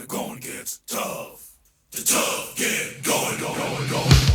the going gets tough, the tough get going, going, going.